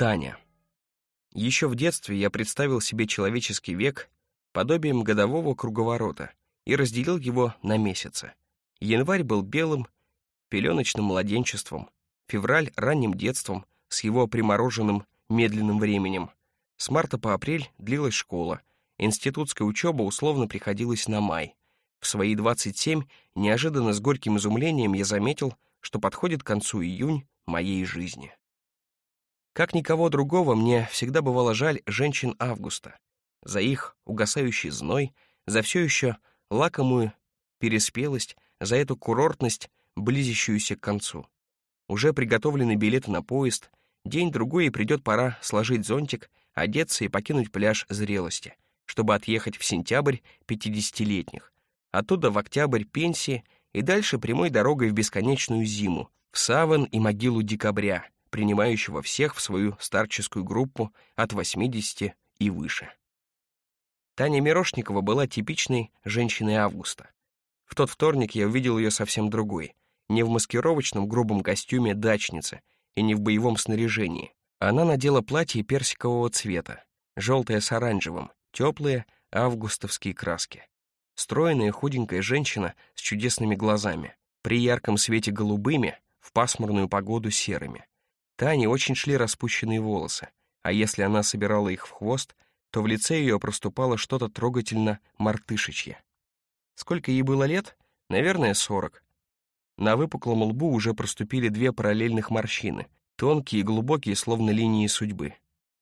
Таня. Еще в детстве я представил себе человеческий век подобием годового круговорота и разделил его на месяцы. Январь был белым, пеленочным младенчеством, февраль — ранним детством с его примороженным медленным временем. С марта по апрель длилась школа, институтская учеба условно приходилась на май. В свои 27 неожиданно с горьким изумлением я заметил, что подходит к концу июнь моей жизни. Как никого другого, мне всегда бывало жаль женщин Августа. За их угасающий зной, за все еще лакомую переспелость, за эту курортность, близящуюся к концу. Уже приготовлены билеты на поезд, день-другой и придет пора сложить зонтик, одеться и покинуть пляж зрелости, чтобы отъехать в сентябрь пятидесятилетних, оттуда в октябрь пенсии и дальше прямой дорогой в бесконечную зиму, в саван и могилу декабря, принимающего всех в свою старческую группу от 80 и выше. Таня Мирошникова была типичной женщиной Августа. В тот вторник я увидел ее совсем другой, не в маскировочном грубом костюме дачницы и не в боевом снаряжении. Она надела платье персикового цвета, желтое с оранжевым, теплые августовские краски. Стройная худенькая женщина с чудесными глазами, при ярком свете голубыми, в пасмурную погоду серыми. Тане очень шли распущенные волосы, а если она собирала их в хвост, то в лице ее проступало что-то трогательно мартышечье. Сколько ей было лет? Наверное, сорок. На выпуклом лбу уже проступили две параллельных морщины, тонкие и глубокие, словно линии судьбы.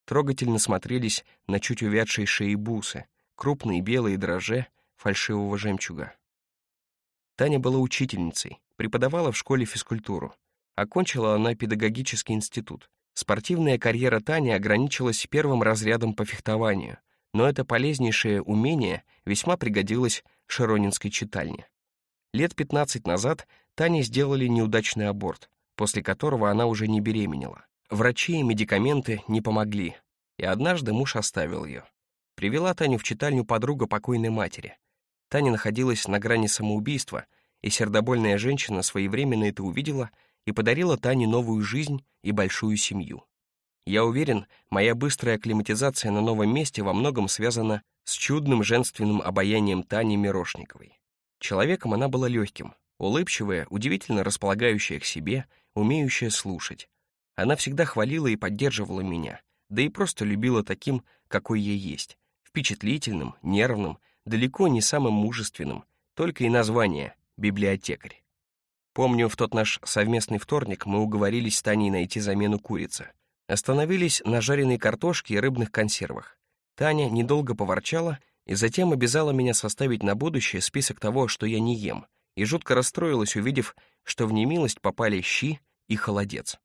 Трогательно смотрелись на чуть увядшей шеи бусы, крупные белые дрожжи фальшивого жемчуга. Таня была учительницей, преподавала в школе физкультуру. Окончила она педагогический институт. Спортивная карьера Тани ограничилась первым разрядом по фехтованию, но это полезнейшее умение весьма пригодилось Широнинской читальне. Лет 15 назад Тане сделали неудачный аборт, после которого она уже не беременела. Врачи и медикаменты не помогли, и однажды муж оставил ее. Привела Таню в читальню подруга покойной матери. Таня находилась на грани самоубийства, и сердобольная женщина своевременно это увидела — и подарила Тане новую жизнь и большую семью. Я уверен, моя быстрая акклиматизация на новом месте во многом связана с чудным женственным обаянием Тани Мирошниковой. Человеком она была легким, улыбчивая, удивительно располагающая к себе, умеющая слушать. Она всегда хвалила и поддерживала меня, да и просто любила таким, какой я есть, впечатлительным, нервным, далеко не самым мужественным, только и название — библиотекарь. Помню, в тот наш совместный вторник мы уговорились с Таней найти замену курицы. Остановились на жареной картошке и рыбных консервах. Таня недолго поворчала и затем обязала меня составить на будущее список того, что я не ем, и жутко расстроилась, увидев, что в немилость попали щи и холодец.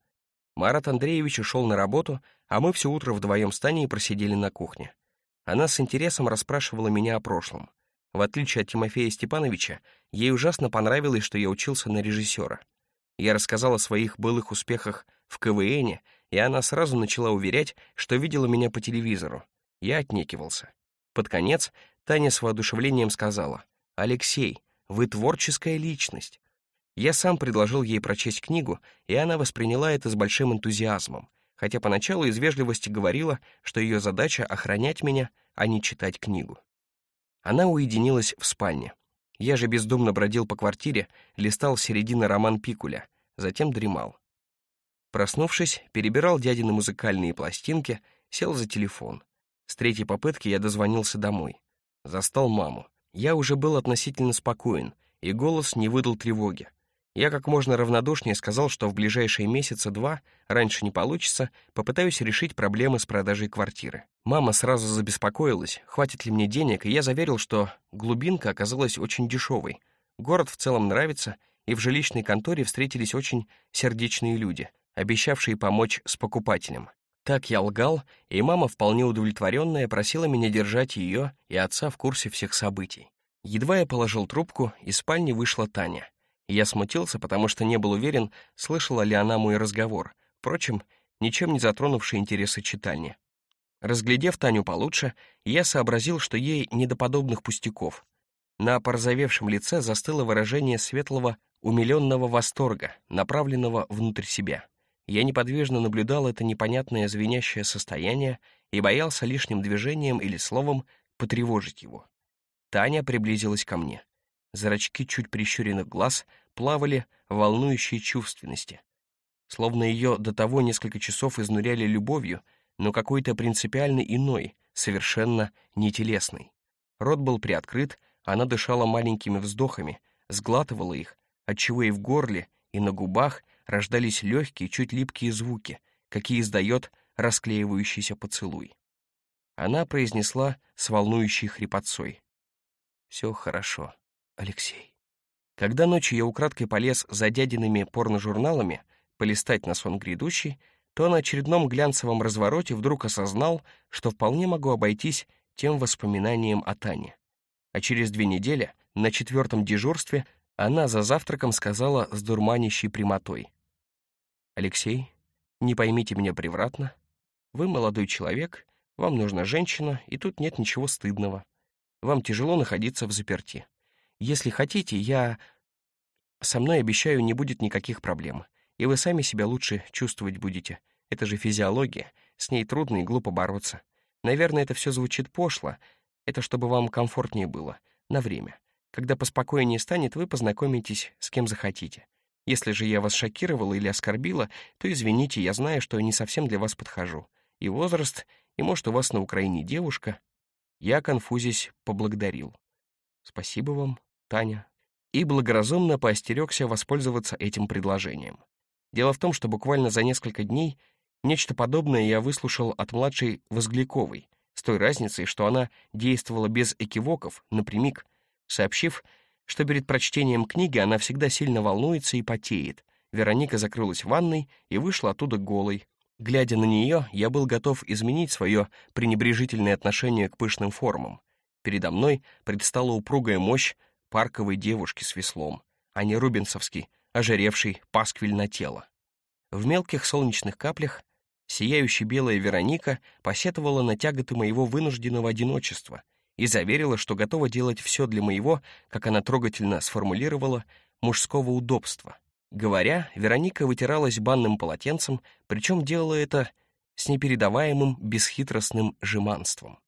Марат Андреевич ушел на работу, а мы все утро вдвоем с Таней просидели на кухне. Она с интересом расспрашивала меня о прошлом — в отличие от Тимофея Степановича, ей ужасно понравилось, что я учился на режиссера. Я рассказал о своих былых успехах в КВНе, и она сразу начала уверять, что видела меня по телевизору. Я отнекивался. Под конец Таня с воодушевлением сказала, «Алексей, вы творческая личность». Я сам предложил ей прочесть книгу, и она восприняла это с большим энтузиазмом, хотя поначалу из вежливости говорила, что ее задача — охранять меня, а не читать книгу. Она уединилась в спальне. Я же бездумно бродил по квартире, листал середины роман Пикуля, затем дремал. Проснувшись, перебирал дядины музыкальные пластинки, сел за телефон. С третьей попытки я дозвонился домой. Застал маму. Я уже был относительно спокоен, и голос не выдал тревоги. Я как можно равнодушнее сказал, что в ближайшие месяца два, раньше не получится, попытаюсь решить проблемы с продажей квартиры. Мама сразу забеспокоилась, хватит ли мне денег, и я заверил, что глубинка оказалась очень дешевой. Город в целом нравится, и в жилищной конторе встретились очень сердечные люди, обещавшие помочь с покупателем. Так я лгал, и мама, вполне удовлетворенная, просила меня держать ее и отца в курсе всех событий. Едва я положил трубку, из спальни вышла Таня. Я смутился, потому что не был уверен, слышала ли она мой разговор, впрочем, ничем не затронувший интересы читальни. Разглядев Таню получше, я сообразил, что ей не до подобных пустяков. На порозовевшем лице застыло выражение светлого, умиленного восторга, направленного внутрь себя. Я неподвижно наблюдал это непонятное звенящее состояние и боялся лишним движением или словом потревожить его. Таня приблизилась ко мне. Зрачки чуть прищуренных глаз плавали в волнующей чувственности. Словно ее до того несколько часов изнуряли любовью, но какой-то принципиально иной, совершенно нетелесной. Рот был приоткрыт, она дышала маленькими вздохами, сглатывала их, отчего и в горле, и на губах рождались легкие, чуть липкие звуки, какие издает расклеивающийся поцелуй. Она произнесла с волнующей хрипотцой. «Все хорошо, Алексей». Когда ночью я украдкой полез за дядиными порножурналами полистать на сон грядущий, то на очередном глянцевом развороте вдруг осознал, что вполне могу обойтись тем воспоминанием о Тане. А через две недели, на четвертом дежурстве, она за завтраком сказала с дурманящей прямотой. «Алексей, не поймите меня превратно. Вы молодой человек, вам нужна женщина, и тут нет ничего стыдного. Вам тяжело находиться в заперти. Если хотите, я... Со мной, обещаю, не будет никаких проблем, и вы сами себя лучше чувствовать будете. Это же физиология, с ней трудно и глупо бороться. Наверное, это все звучит пошло. Это чтобы вам комфортнее было. На время. Когда поспокойнее станет, вы познакомитесь с кем захотите. Если же я вас шокировала или оскорбила, то извините, я знаю, что не совсем для вас подхожу. И возраст, и, может, у вас на Украине девушка. Я, конфузясь, поблагодарил. Спасибо вам, Таня. И благоразумно поостерегся воспользоваться этим предложением. Дело в том, что буквально за несколько дней нечто подобное я выслушал от младшей Возгляковой, с той разницей, что она действовала без экивоков, напрямик, сообщив, что перед прочтением книги она всегда сильно волнуется и потеет. Вероника закрылась в ванной и вышла оттуда голой. Глядя на нее, я был готов изменить свое пренебрежительное отношение к пышным формам. Передо мной предстала упругая мощь парковой девушки с веслом, а не рубинсовский, ожиревший пасквиль на тело. В мелких солнечных каплях сияющая белая Вероника посетовала на тяготы моего вынужденного одиночества — и заверила, что готова делать все для моего, как она трогательно сформулировала, мужского удобства. Говоря, Вероника вытиралась банным полотенцем, причем делала это с непередаваемым бесхитростным жеманством.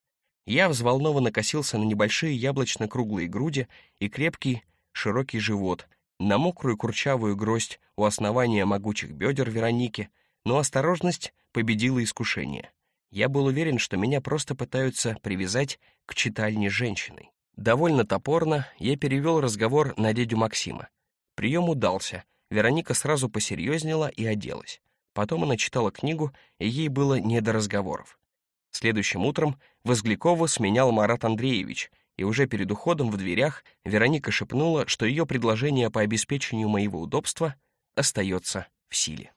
Я взволнованно косился на небольшие яблочно-круглые груди и крепкий, широкий живот, на мокрую курчавую гроздь у основания могучих бедер Вероники, но осторожность победила искушение. Я был уверен, что меня просто пытаются привязать к читальне женщиной. Довольно топорно я перевел разговор на дядю Максима. Прием удался, Вероника сразу посерьезнела и оделась. Потом она читала книгу, и ей было не до разговоров. Следующим утром Возглякова сменял Марат Андреевич, и уже перед уходом в дверях Вероника шепнула, что ее предложение по обеспечению моего удобства остается в силе.